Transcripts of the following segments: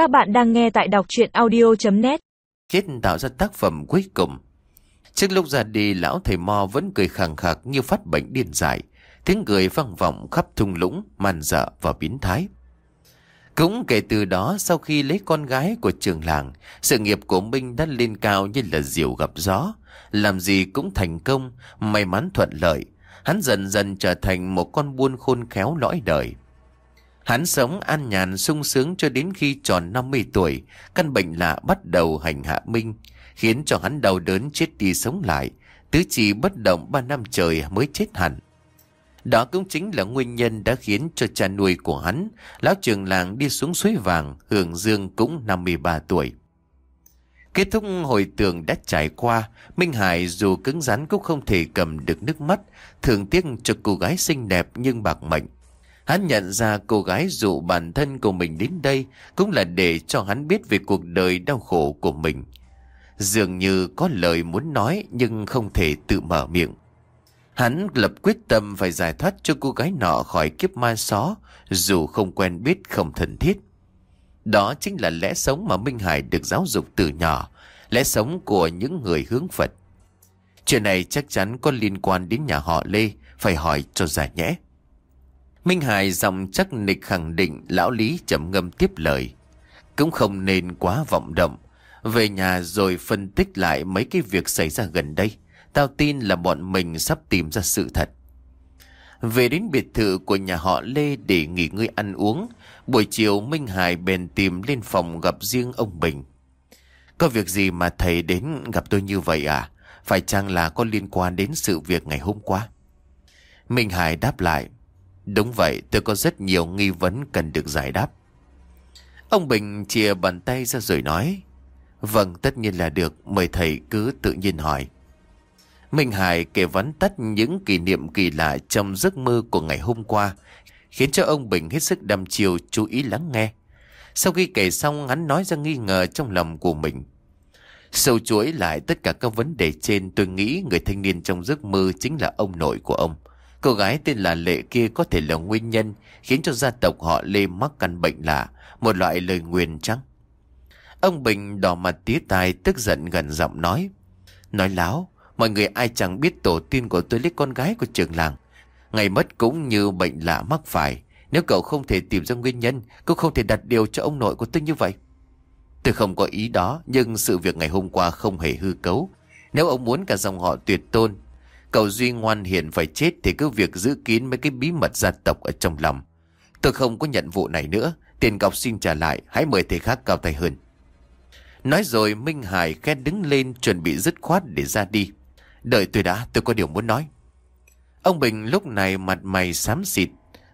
Các bạn đang nghe tại đọc chuyện audio.net Chết tạo ra tác phẩm cuối cùng. Trước lúc ra đi, lão thầy Mo vẫn cười khẳng khạc như phát bệnh điên dại. Tiếng cười vang vọng khắp thung lũng, man dợ và biến thái. Cũng kể từ đó, sau khi lấy con gái của trường làng, sự nghiệp của Minh đã lên cao như là diều gặp gió. Làm gì cũng thành công, may mắn thuận lợi. Hắn dần dần trở thành một con buôn khôn khéo lõi đời. Hắn sống an nhàn sung sướng cho đến khi tròn 50 tuổi, căn bệnh lạ bắt đầu hành hạ Minh, khiến cho hắn đau đớn chết đi sống lại, tứ chi bất động 3 năm trời mới chết hẳn. Đó cũng chính là nguyên nhân đã khiến cho cha nuôi của hắn, lão trường làng đi xuống suối vàng, hưởng dương cũng 53 tuổi. Kết thúc hồi tưởng đã trải qua, Minh Hải dù cứng rắn cũng không thể cầm được nước mắt, thường tiếc cho cô gái xinh đẹp nhưng bạc mệnh. Hắn nhận ra cô gái dụ bản thân của mình đến đây cũng là để cho hắn biết về cuộc đời đau khổ của mình. Dường như có lời muốn nói nhưng không thể tự mở miệng. Hắn lập quyết tâm phải giải thoát cho cô gái nọ khỏi kiếp ma xó dù không quen biết không thân thiết. Đó chính là lẽ sống mà Minh Hải được giáo dục từ nhỏ, lẽ sống của những người hướng Phật. Chuyện này chắc chắn có liên quan đến nhà họ Lê, phải hỏi cho giải nhẽ. Minh Hải giọng chắc nịch khẳng định lão Lý chậm ngâm tiếp lời. Cũng không nên quá vọng động. Về nhà rồi phân tích lại mấy cái việc xảy ra gần đây. Tao tin là bọn mình sắp tìm ra sự thật. Về đến biệt thự của nhà họ Lê để nghỉ ngơi ăn uống. Buổi chiều Minh Hải bèn tìm lên phòng gặp riêng ông Bình. Có việc gì mà thầy đến gặp tôi như vậy à? Phải chăng là có liên quan đến sự việc ngày hôm qua? Minh Hải đáp lại. Đúng vậy, tôi có rất nhiều nghi vấn cần được giải đáp. Ông Bình chìa bàn tay ra rồi nói. Vâng, tất nhiên là được, mời thầy cứ tự nhiên hỏi. Minh Hải kể vắn tắt những kỷ niệm kỳ lạ trong giấc mơ của ngày hôm qua, khiến cho ông Bình hết sức đăm chiều chú ý lắng nghe. Sau khi kể xong, hắn nói ra nghi ngờ trong lòng của mình. Sâu chuỗi lại tất cả các vấn đề trên, tôi nghĩ người thanh niên trong giấc mơ chính là ông nội của ông. Cô gái tên là Lệ kia có thể là nguyên nhân khiến cho gia tộc họ Lê mắc căn bệnh lạ, một loại lời nguyền trắng. Ông Bình đỏ mặt tía tai tức giận gần giọng nói. Nói láo, mọi người ai chẳng biết tổ tiên của tôi lấy con gái của trường làng. Ngày mất cũng như bệnh lạ mắc phải. Nếu cậu không thể tìm ra nguyên nhân, cũng không thể đặt điều cho ông nội của tôi như vậy. Tôi không có ý đó, nhưng sự việc ngày hôm qua không hề hư cấu. Nếu ông muốn cả dòng họ tuyệt tôn Cậu Duy ngoan hiền phải chết thì cứ việc giữ kín mấy cái bí mật gia tộc ở trong lòng. Tôi không có nhận vụ này nữa. Tiền cọc xin trả lại, hãy mời thầy khác cao tay hơn. Nói rồi Minh Hải khét đứng lên chuẩn bị dứt khoát để ra đi. Đợi tôi đã, tôi có điều muốn nói. Ông Bình lúc này mặt mày xám xịt,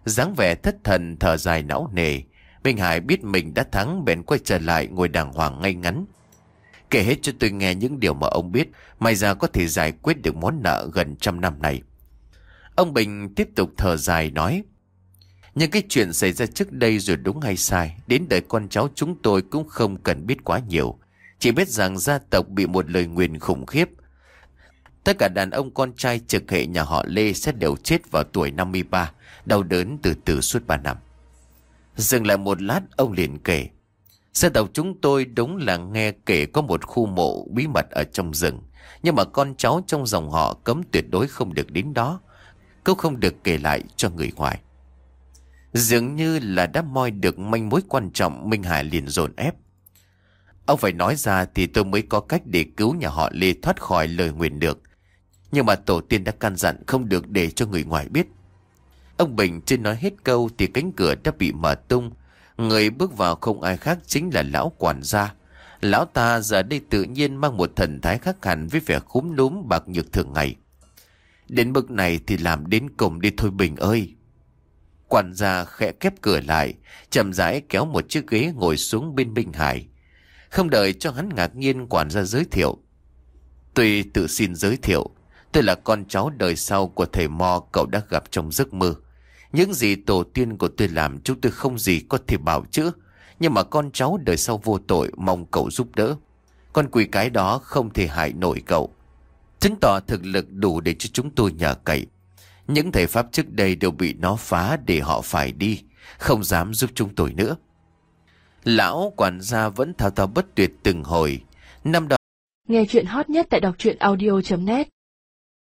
dáng vẻ thất thần thở dài não nề. Minh Hải biết mình đã thắng bèn quay trở lại ngồi đàng hoàng ngay ngắn. Kể hết cho tôi nghe những điều mà ông biết, may ra có thể giải quyết được món nợ gần trăm năm này. Ông Bình tiếp tục thở dài nói, những cái chuyện xảy ra trước đây rồi đúng hay sai, đến đời con cháu chúng tôi cũng không cần biết quá nhiều. Chỉ biết rằng gia tộc bị một lời nguyền khủng khiếp. Tất cả đàn ông con trai trực hệ nhà họ Lê sẽ đều chết vào tuổi 53, đau đớn từ từ suốt 3 năm. Dừng lại một lát, ông liền kể. Gia tộc chúng tôi đúng là nghe kể có một khu mộ bí mật ở trong rừng. Nhưng mà con cháu trong dòng họ cấm tuyệt đối không được đến đó. Câu không được kể lại cho người ngoài. Dường như là đã moi được manh mối quan trọng Minh Hải liền dồn ép. Ông phải nói ra thì tôi mới có cách để cứu nhà họ Lê thoát khỏi lời nguyền được. Nhưng mà tổ tiên đã căn dặn không được để cho người ngoài biết. Ông Bình chưa nói hết câu thì cánh cửa đã bị mở tung. Người bước vào không ai khác chính là lão quản gia. Lão ta giờ đây tự nhiên mang một thần thái khác hẳn với vẻ khúm núm bạc nhược thường ngày. Đến bậc này thì làm đến cùng đi thôi Bình ơi. Quản gia khẽ kép cửa lại, chậm rãi kéo một chiếc ghế ngồi xuống bên Minh Hải. Không đợi cho hắn ngạc nhiên quản gia giới thiệu. Tôi tự xin giới thiệu, tôi là con cháu đời sau của thầy Mo cậu đã gặp trong giấc mơ. Những gì tổ tiên của tôi làm, chúng tôi không gì có thể bảo chữa. Nhưng mà con cháu đời sau vô tội, mong cậu giúp đỡ. Con quỷ cái đó không thể hại nổi cậu. Chứng tỏ thực lực đủ để cho chúng tôi nhờ cậy. Những thầy Pháp trước đây đều bị nó phá để họ phải đi. Không dám giúp chúng tôi nữa. Lão quản gia vẫn thao thao bất tuyệt từng hồi. Năm đó Nghe chuyện hot nhất tại đọc truyện audio.net